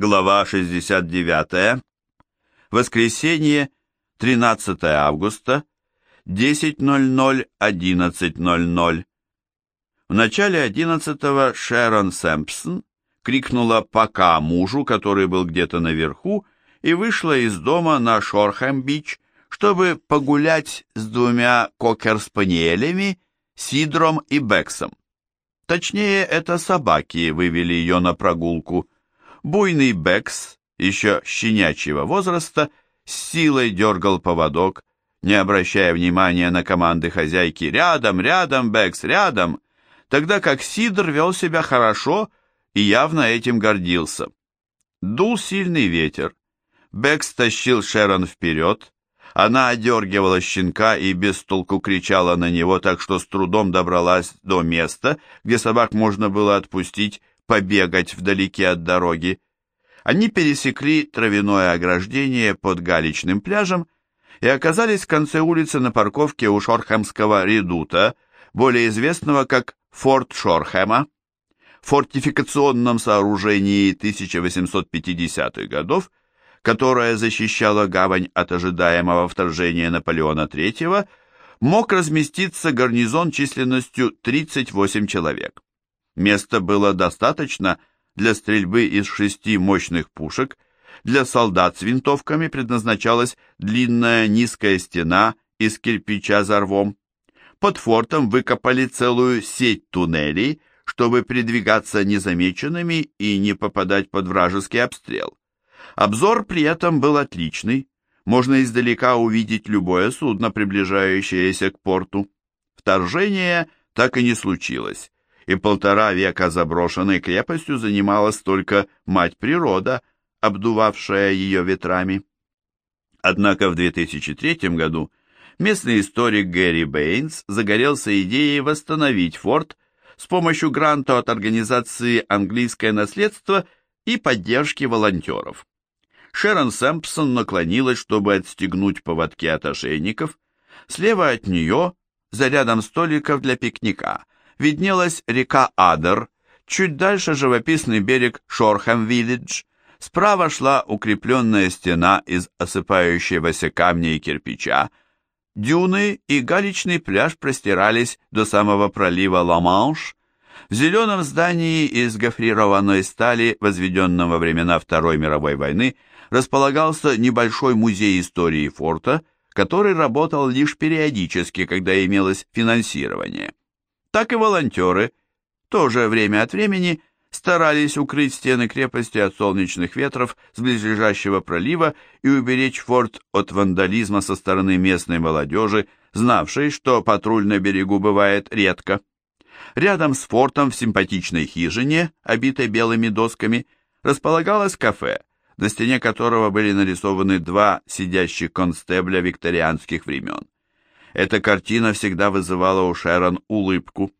Глава 69. Воскресенье, 13 августа, 10.00-11.00. В начале 11 Шерон Сэмпсон крикнула «пока» мужу, который был где-то наверху, и вышла из дома на Шорхэм-Бич, чтобы погулять с двумя кокер-спаниелями, Сидром и Бексом. Точнее, это собаки вывели ее на прогулку. Буйный Бекс, еще щенячьего возраста, с силой дергал поводок, не обращая внимания на команды хозяйки «Рядом, рядом, Бекс, рядом!», тогда как Сидр вел себя хорошо и явно этим гордился. Дул сильный ветер. Бекс тащил Шерон вперед, она одергивала щенка и без толку кричала на него, так что с трудом добралась до места, где собак можно было отпустить побегать вдалеке от дороги. Они пересекли травяное ограждение под галечным пляжем и оказались в конце улицы на парковке у Шорхэмского редута, более известного как Форт Шорхэма. Фортификационном сооружении 1850-х годов которая защищала гавань от ожидаемого вторжения Наполеона III, мог разместиться гарнизон численностью 38 человек. Места было достаточно для стрельбы из шести мощных пушек, для солдат с винтовками предназначалась длинная низкая стена из кирпича за рвом. Под фортом выкопали целую сеть туннелей, чтобы передвигаться незамеченными и не попадать под вражеский обстрел. Обзор при этом был отличный, можно издалека увидеть любое судно, приближающееся к порту. Вторжение так и не случилось, и полтора века заброшенной крепостью занималась только мать природа, обдувавшая ее ветрами. Однако в 2003 году местный историк Гэри Бэйнс загорелся идеей восстановить форт с помощью гранта от организации «Английское наследство» и поддержки волонтеров. Шерон Сэмпсон наклонилась, чтобы отстегнуть поводки от ошейников. Слева от нее, за рядом столиков для пикника, виднелась река Адер, чуть дальше живописный берег Шорхэм-Виллидж, справа шла укрепленная стена из осыпающегося камня и кирпича, дюны и галечный пляж простирались до самого пролива Ла-Манш, в зеленом здании из гофрированной стали, возведенном во времена Второй мировой войны, располагался небольшой музей истории форта, который работал лишь периодически, когда имелось финансирование. Так и волонтеры, тоже время от времени, старались укрыть стены крепости от солнечных ветров с близлежащего пролива и уберечь форт от вандализма со стороны местной молодежи, знавшей, что патруль на берегу бывает редко. Рядом с фортом в симпатичной хижине, обитой белыми досками, располагалось кафе, на стене которого были нарисованы два сидящих констебля викторианских времен. Эта картина всегда вызывала у Шерон улыбку.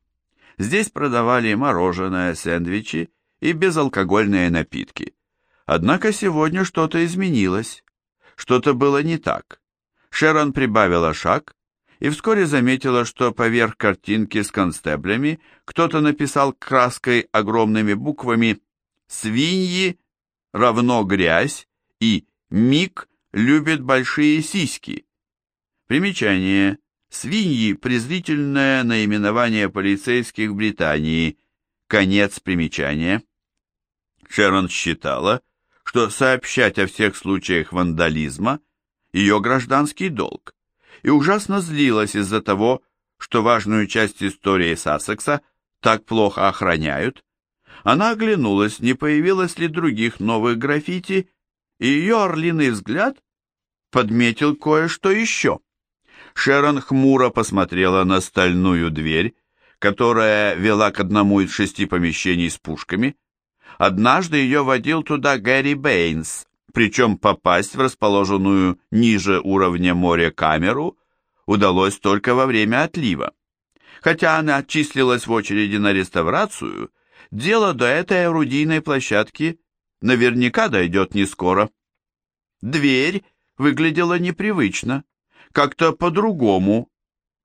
Здесь продавали мороженое, сэндвичи и безалкогольные напитки. Однако сегодня что-то изменилось. Что-то было не так. Шерон прибавила шаг и вскоре заметила, что поверх картинки с констеблями кто-то написал краской огромными буквами «Свиньи равно грязь» и «Мик любит большие сиськи». Примечание. Свиньи – презрительное наименование полицейских в Британии. Конец примечания. Шерон считала, что сообщать о всех случаях вандализма – ее гражданский долг, и ужасно злилась из-за того, что важную часть истории Сассекса так плохо охраняют, она оглянулась, не появилось ли других новых граффити, и ее орлиный взгляд подметил кое-что еще. Шерон хмуро посмотрела на стальную дверь, которая вела к одному из шести помещений с пушками. Однажды ее водил туда Гэри Бэйнс, причем попасть в расположенную ниже уровня моря камеру удалось только во время отлива. Хотя она отчислилась в очереди на реставрацию, дело до этой орудийной площадки наверняка дойдет не скоро. Дверь выглядела непривычно, как-то по-другому.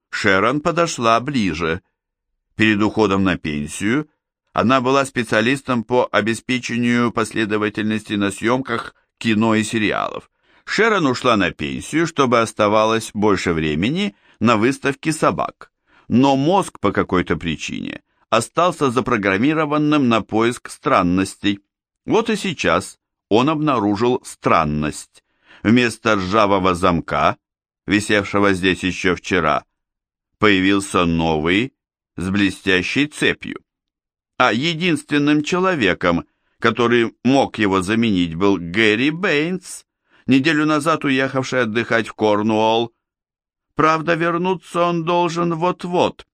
Шерон подошла ближе. Перед уходом на пенсию Она была специалистом по обеспечению последовательности на съемках кино и сериалов. Шерон ушла на пенсию, чтобы оставалось больше времени на выставке собак. Но мозг по какой-то причине остался запрограммированным на поиск странностей. Вот и сейчас он обнаружил странность. Вместо ржавого замка, висевшего здесь еще вчера, появился новый с блестящей цепью. А единственным человеком, который мог его заменить, был Гэри Бэйнс, неделю назад уехавший отдыхать в Корнуолл. Правда, вернуться он должен вот-вот.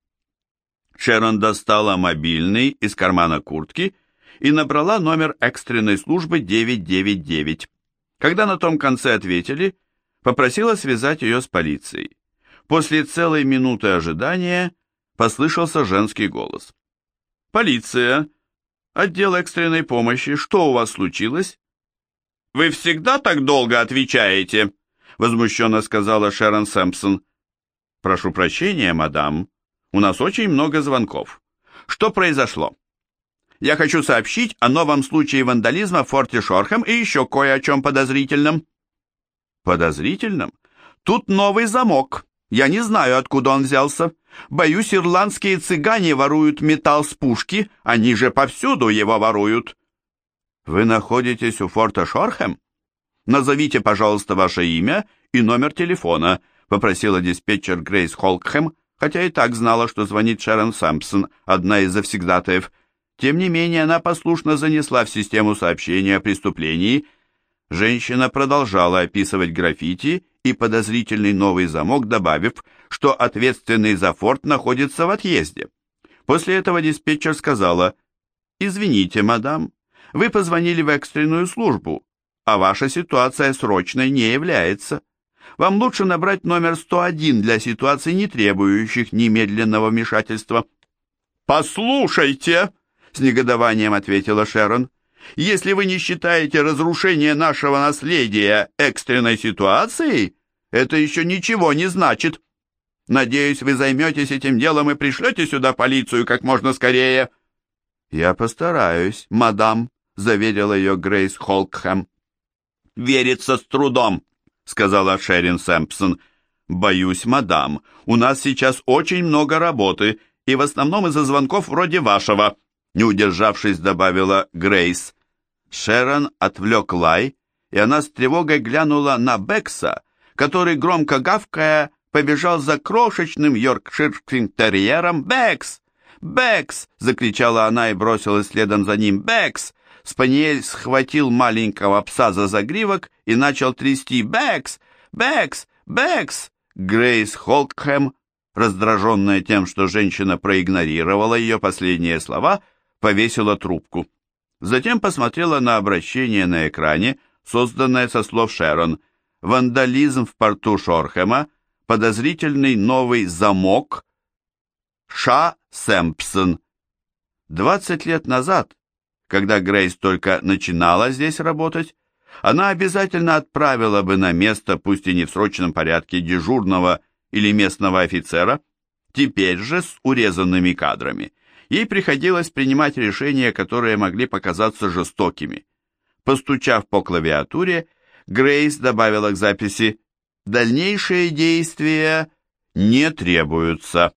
Шерон достала мобильный из кармана куртки и набрала номер экстренной службы 999. Когда на том конце ответили, попросила связать ее с полицией. После целой минуты ожидания послышался женский голос. «Полиция! Отдел экстренной помощи, что у вас случилось?» «Вы всегда так долго отвечаете?» возмущенно сказала Шерон Сэмпсон. «Прошу прощения, мадам, у нас очень много звонков. Что произошло?» «Я хочу сообщить о новом случае вандализма в форте Шорхэм и еще кое о чем подозрительном». «Подозрительном? Тут новый замок. Я не знаю, откуда он взялся. Боюсь, ирландские цыгане воруют металл с пушки, они же повсюду его воруют». «Вы находитесь у форта Шорхэм? Назовите, пожалуйста, ваше имя и номер телефона», попросила диспетчер Грейс Холкхэм, хотя и так знала, что звонит Шерон Сампсон, одна из завсегдатаев. Тем не менее, она послушно занесла в систему сообщения о преступлении. Женщина продолжала описывать граффити и подозрительный новый замок, добавив, что ответственный за форт находится в отъезде. После этого диспетчер сказала, «Извините, мадам, вы позвонили в экстренную службу, а ваша ситуация срочной не является. Вам лучше набрать номер 101 для ситуаций, не требующих немедленного вмешательства». «Послушайте!» — с негодованием ответила Шерон. «Если вы не считаете разрушение нашего наследия экстренной ситуацией, это еще ничего не значит. Надеюсь, вы займетесь этим делом и пришлете сюда полицию как можно скорее». «Я постараюсь, мадам», заверила ее Грейс Холкхэм. «Верится с трудом», — сказала Шерин Сэмпсон. «Боюсь, мадам, у нас сейчас очень много работы, и в основном из-за звонков вроде вашего», не удержавшись, добавила Грейс. Шерон отвлек лай, и она с тревогой глянула на Бекса, который, громко гавкая, побежал за крошечным йоркширским терьером. «Бекс! Бекс!» — закричала она и бросилась следом за ним. «Бекс! Спаниель схватил маленького пса за загривок и начал трясти «Бэкс! Бэкс! Бэкс!» Грейс Холкхэм, раздраженная тем, что женщина проигнорировала ее последние слова, повесила трубку. Затем посмотрела на обращение на экране, созданное со слов Шерон. «Вандализм в порту Шорхема», «Подозрительный новый замок», «Ша Сэмпсон». Двадцать лет назад когда Грейс только начинала здесь работать, она обязательно отправила бы на место, пусть и не в срочном порядке, дежурного или местного офицера. Теперь же с урезанными кадрами ей приходилось принимать решения, которые могли показаться жестокими. Постучав по клавиатуре, Грейс добавила к записи «Дальнейшие действия не требуются».